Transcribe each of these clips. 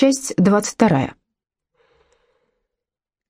Часть 22.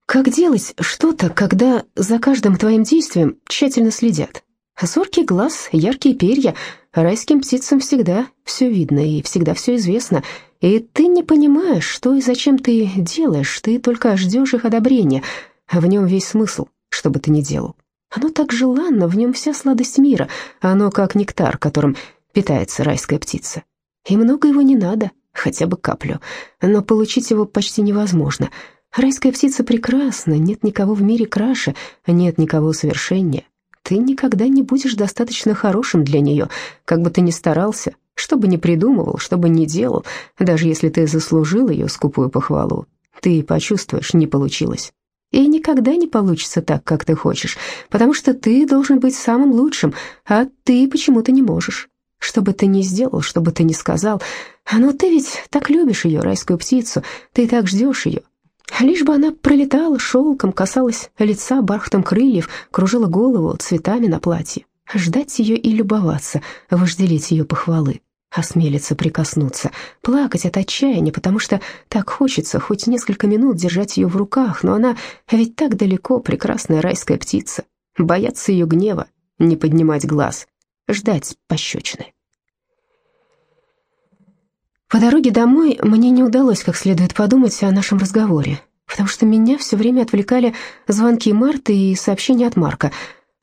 Как делать что-то, когда за каждым твоим действием тщательно следят? Зоркий глаз, яркие перья, райским птицам всегда все видно и всегда все известно, и ты не понимаешь, что и зачем ты делаешь, ты только ждешь их одобрения, а в нем весь смысл, что бы ты ни делал. Оно так желанно, в нем вся сладость мира, оно как нектар, которым питается райская птица. И много его не надо, хотя бы каплю, но получить его почти невозможно. Райская птица прекрасна, нет никого в мире краше, нет никого совершеннее. Ты никогда не будешь достаточно хорошим для нее, как бы ты ни старался, что бы ни придумывал, что бы ни делал, даже если ты заслужил ее скупую похвалу, ты почувствуешь, не получилось. И никогда не получится так, как ты хочешь, потому что ты должен быть самым лучшим, а ты почему-то не можешь. Что бы ты ни сделал, что бы ты ни сказал, но ты ведь так любишь ее, райскую птицу, ты так ждешь ее. Лишь бы она пролетала шелком, касалась лица бархтом крыльев, кружила голову цветами на платье. Ждать ее и любоваться, вожделеть ее похвалы, осмелиться прикоснуться, плакать от отчаяния, потому что так хочется хоть несколько минут держать ее в руках, но она ведь так далеко, прекрасная райская птица. Бояться ее гнева, не поднимать глаз, ждать пощечины. По дороге домой мне не удалось как следует подумать о нашем разговоре, потому что меня все время отвлекали звонки Марты и сообщения от Марка.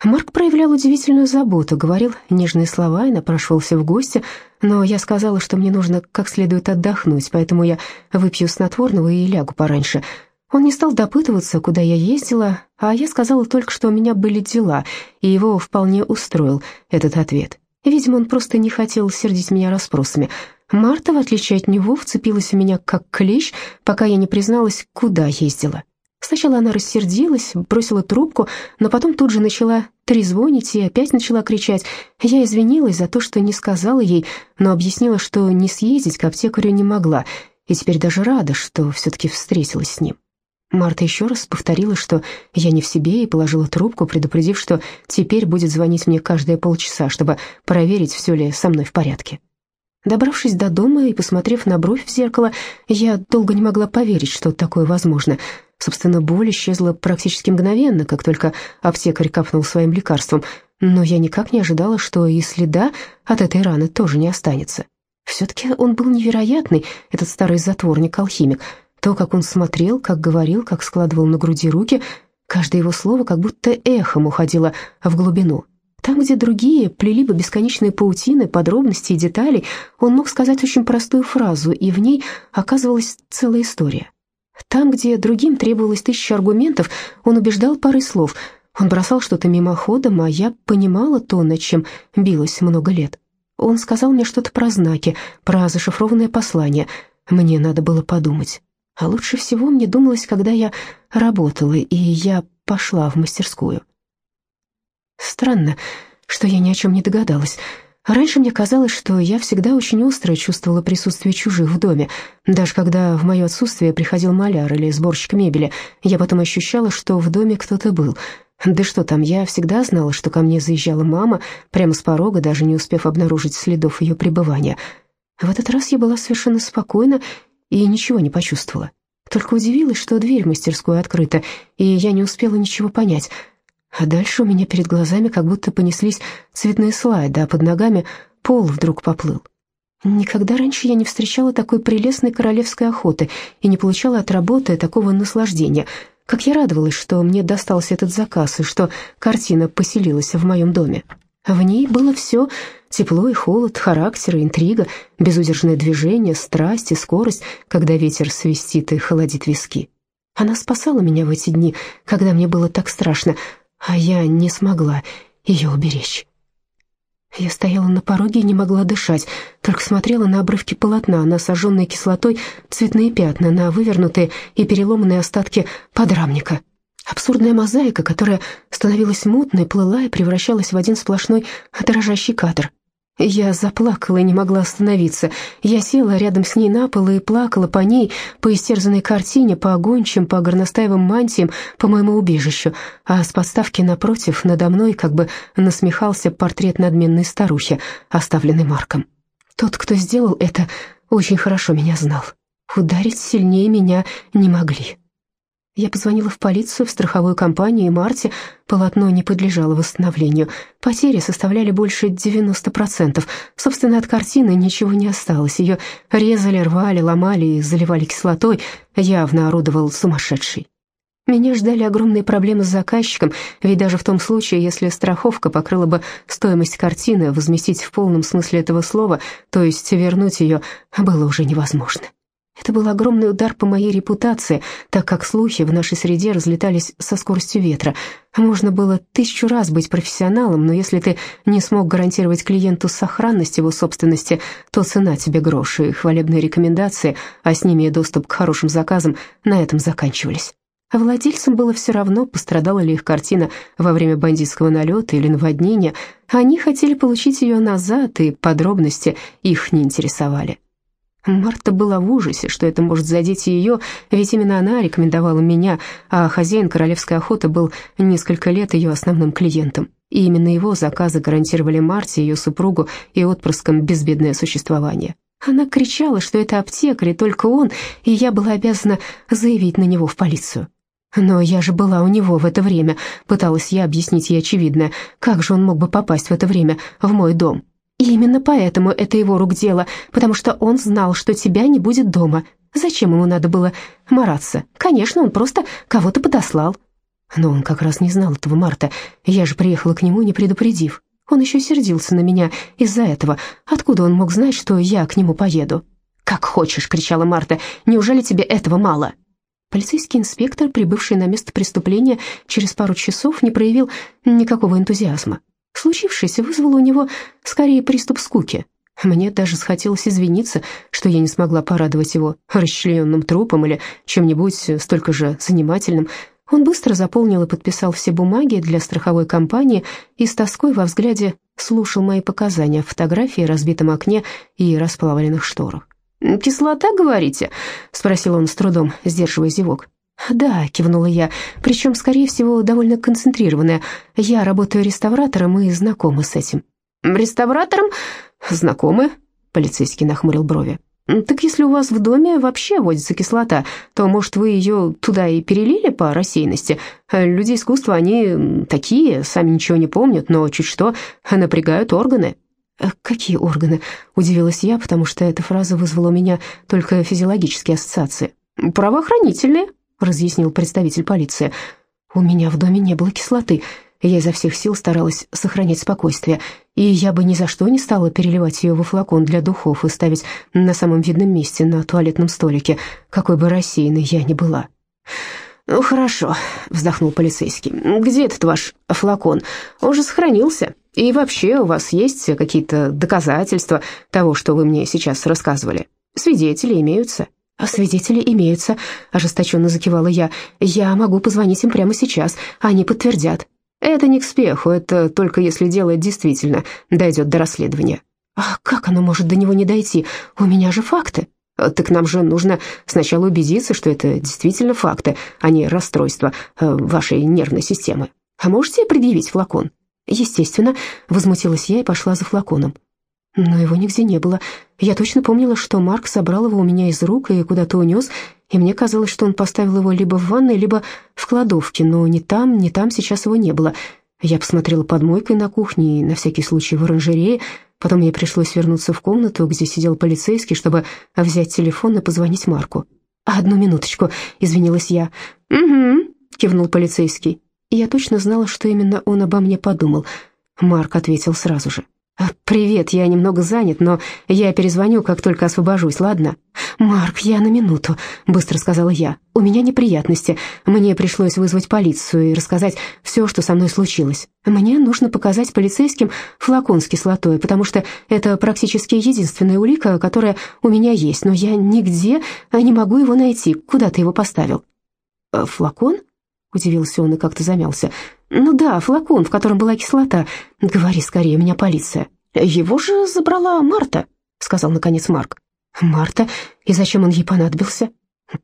Марк проявлял удивительную заботу, говорил нежные слова и напрашивался в гости, но я сказала, что мне нужно как следует отдохнуть, поэтому я выпью снотворного и лягу пораньше. Он не стал допытываться, куда я ездила, а я сказала только, что у меня были дела, и его вполне устроил этот ответ. Видимо, он просто не хотел сердить меня расспросами — Марта, в отличие от него, вцепилась в меня как клещ, пока я не призналась, куда ездила. Сначала она рассердилась, бросила трубку, но потом тут же начала трезвонить и опять начала кричать. Я извинилась за то, что не сказала ей, но объяснила, что не съездить к аптекарю не могла, и теперь даже рада, что все-таки встретилась с ним. Марта еще раз повторила, что я не в себе, и положила трубку, предупредив, что теперь будет звонить мне каждые полчаса, чтобы проверить, все ли со мной в порядке. Добравшись до дома и посмотрев на бровь в зеркало, я долго не могла поверить, что такое возможно. Собственно, боль исчезла практически мгновенно, как только аптекарь капнул своим лекарством, но я никак не ожидала, что и следа от этой раны тоже не останется. Все-таки он был невероятный, этот старый затворник-алхимик. То, как он смотрел, как говорил, как складывал на груди руки, каждое его слово как будто эхом уходило в глубину. Там, где другие плели бы бесконечные паутины, подробности и детали, он мог сказать очень простую фразу, и в ней оказывалась целая история. Там, где другим требовалось тысяча аргументов, он убеждал парой слов. Он бросал что-то мимоходом, а я понимала то, над чем билась много лет. Он сказал мне что-то про знаки, про зашифрованное послание. Мне надо было подумать. А лучше всего мне думалось, когда я работала, и я пошла в мастерскую. Странно, что я ни о чем не догадалась. Раньше мне казалось, что я всегда очень остро чувствовала присутствие чужих в доме. Даже когда в мое отсутствие приходил маляр или сборщик мебели, я потом ощущала, что в доме кто-то был. Да что там, я всегда знала, что ко мне заезжала мама, прямо с порога, даже не успев обнаружить следов ее пребывания. В этот раз я была совершенно спокойна и ничего не почувствовала. Только удивилась, что дверь в мастерскую открыта, и я не успела ничего понять — а дальше у меня перед глазами как будто понеслись цветные слайды, а под ногами пол вдруг поплыл. Никогда раньше я не встречала такой прелестной королевской охоты и не получала от работы такого наслаждения. Как я радовалась, что мне достался этот заказ и что картина поселилась в моем доме. В ней было все — тепло и холод, характер и интрига, безудержное движение, страсть и скорость, когда ветер свистит и холодит виски. Она спасала меня в эти дни, когда мне было так страшно, а я не смогла ее уберечь. Я стояла на пороге и не могла дышать, только смотрела на обрывки полотна, на сожженные кислотой цветные пятна, на вывернутые и переломанные остатки подрамника. Абсурдная мозаика, которая становилась мутной, плыла и превращалась в один сплошной дрожащий кадр. Я заплакала и не могла остановиться. Я села рядом с ней на пол и плакала по ней, по истерзанной картине, по огончим, по горностаевым мантиям, по моему убежищу, а с подставки напротив, надо мной, как бы насмехался портрет надменной старухи, оставленный Марком. Тот, кто сделал это, очень хорошо меня знал. Ударить сильнее меня не могли. Я позвонила в полицию, в страховую компанию, и Марте полотно не подлежало восстановлению. Потери составляли больше 90%. Собственно, от картины ничего не осталось. Ее резали, рвали, ломали и заливали кислотой. Явно орудовал сумасшедший. Меня ждали огромные проблемы с заказчиком, ведь даже в том случае, если страховка покрыла бы стоимость картины, возместить в полном смысле этого слова, то есть вернуть ее, было уже невозможно. Это был огромный удар по моей репутации, так как слухи в нашей среде разлетались со скоростью ветра. Можно было тысячу раз быть профессионалом, но если ты не смог гарантировать клиенту сохранность его собственности, то цена тебе гроши и хвалебные рекомендации, а с ними и доступ к хорошим заказам, на этом заканчивались. А владельцам было все равно, пострадала ли их картина во время бандитского налета или наводнения. Они хотели получить ее назад, и подробности их не интересовали. Марта была в ужасе, что это может задеть ее, ведь именно она рекомендовала меня, а хозяин королевской охоты был несколько лет ее основным клиентом. И именно его заказы гарантировали Марте, ее супругу и отпрыскам безбедное существование. Она кричала, что это аптекарь, и только он, и я была обязана заявить на него в полицию. Но я же была у него в это время, пыталась я объяснить ей очевидное. Как же он мог бы попасть в это время в мой дом? И именно поэтому это его рук дело, потому что он знал, что тебя не будет дома. Зачем ему надо было мараться? Конечно, он просто кого-то подослал. Но он как раз не знал этого Марта. Я же приехала к нему, не предупредив. Он еще сердился на меня из-за этого. Откуда он мог знать, что я к нему поеду? «Как хочешь!» — кричала Марта. «Неужели тебе этого мало?» Полицейский инспектор, прибывший на место преступления через пару часов, не проявил никакого энтузиазма. Случившееся вызвало у него скорее приступ скуки. Мне даже захотелось извиниться, что я не смогла порадовать его расчлененным трупом или чем-нибудь столько же занимательным. Он быстро заполнил и подписал все бумаги для страховой компании и с тоской во взгляде слушал мои показания о фотографии, разбитом окне и расплавленных шторах. «Кислота, говорите?» — спросил он с трудом, сдерживая зевок. «Да», — кивнула я, — «причем, скорее всего, довольно концентрированная. Я работаю реставратором и знакома с этим». «Реставратором? Знакомы?» — полицейский нахмурил брови. «Так если у вас в доме вообще водится кислота, то, может, вы ее туда и перелили по рассеянности? Люди искусства, они такие, сами ничего не помнят, но чуть что напрягают органы». «Какие органы?» — удивилась я, потому что эта фраза вызвала у меня только физиологические ассоциации. «Правоохранительные», — разъяснил представитель полиции. «У меня в доме не было кислоты. Я изо всех сил старалась сохранять спокойствие, и я бы ни за что не стала переливать ее во флакон для духов и ставить на самом видном месте на туалетном столике, какой бы рассеянной я ни была». «Ну, хорошо», — вздохнул полицейский. «Где этот ваш флакон? Он же сохранился. И вообще, у вас есть какие-то доказательства того, что вы мне сейчас рассказывали? Свидетели имеются?» «А свидетели имеются», — ожесточенно закивала я. «Я могу позвонить им прямо сейчас, они подтвердят». «Это не к спеху, это только если дело действительно дойдет до расследования». «А как оно может до него не дойти? У меня же факты». «Так нам же нужно сначала убедиться, что это действительно факты, а не расстройство э, вашей нервной системы. А можете предъявить флакон?» «Естественно», — возмутилась я и пошла за флаконом. Но его нигде не было. Я точно помнила, что Марк собрал его у меня из рук и куда-то унес, и мне казалось, что он поставил его либо в ванной, либо в кладовке, но ни там, ни там сейчас его не было. Я посмотрела под мойкой на кухне и на всякий случай в оранжерее, потом мне пришлось вернуться в комнату, где сидел полицейский, чтобы взять телефон и позвонить Марку. «Одну минуточку», — извинилась я. «Угу», — кивнул полицейский. Я точно знала, что именно он обо мне подумал. Марк ответил сразу же. А, «Привет, я немного занят, но я перезвоню, как только освобожусь, ладно?» «Марк, я на минуту», — быстро сказала я. «У меня неприятности. Мне пришлось вызвать полицию и рассказать все, что со мной случилось. Мне нужно показать полицейским флакон с кислотой, потому что это практически единственная улика, которая у меня есть, но я нигде не могу его найти. Куда ты его поставил?» «Э, «Флакон?» — удивился он и как-то замялся. «Ну да, флакон, в котором была кислота. Говори скорее, меня полиция». «Его же забрала Марта», — сказал наконец Марк. «Марта? И зачем он ей понадобился?»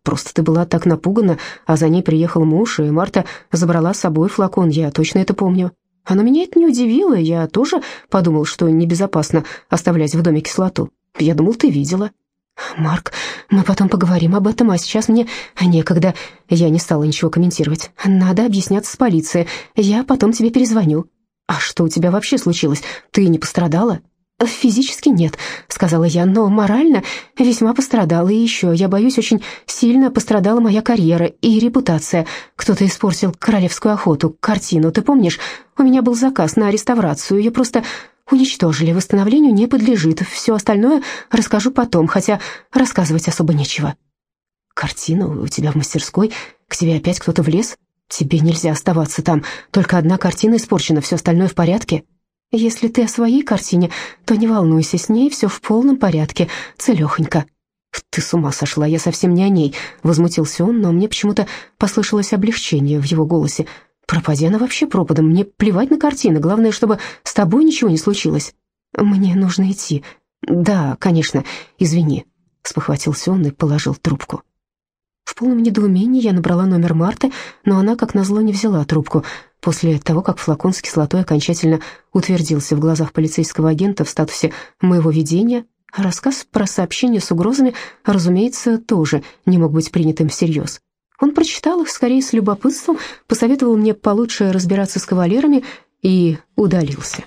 «Просто ты была так напугана, а за ней приехал муж, и Марта забрала с собой флакон, я точно это помню. Но меня это не удивило, я тоже подумал, что небезопасно оставлять в доме кислоту. Я думал, ты видела». «Марк, мы потом поговорим об этом, а сейчас мне некогда». Я не стала ничего комментировать. «Надо объясняться с полицией. Я потом тебе перезвоню». «А что у тебя вообще случилось? Ты не пострадала?» «Физически нет», — сказала я, «но морально весьма пострадала. И еще, я боюсь, очень сильно пострадала моя карьера и репутация. Кто-то испортил королевскую охоту, картину. Ты помнишь, у меня был заказ на реставрацию. Ее просто уничтожили. Восстановлению не подлежит. Все остальное расскажу потом, хотя рассказывать особо нечего». «Картина у тебя в мастерской? К тебе опять кто-то влез? Тебе нельзя оставаться там. Только одна картина испорчена, все остальное в порядке?» Если ты о своей картине, то не волнуйся, с ней все в полном порядке, целехонько». «Ты с ума сошла, я совсем не о ней», — возмутился он, но мне почему-то послышалось облегчение в его голосе. «Пропади она вообще пропадом, мне плевать на картины, главное, чтобы с тобой ничего не случилось». «Мне нужно идти». «Да, конечно, извини», — спохватился он и положил трубку. В полном недоумении я набрала номер Марты, но она, как назло, не взяла трубку. После того, как флакон с кислотой окончательно утвердился в глазах полицейского агента в статусе моего видения, рассказ про сообщение с угрозами, разумеется, тоже не мог быть принятым всерьез. Он прочитал их скорее с любопытством, посоветовал мне получше разбираться с кавалерами и удалился.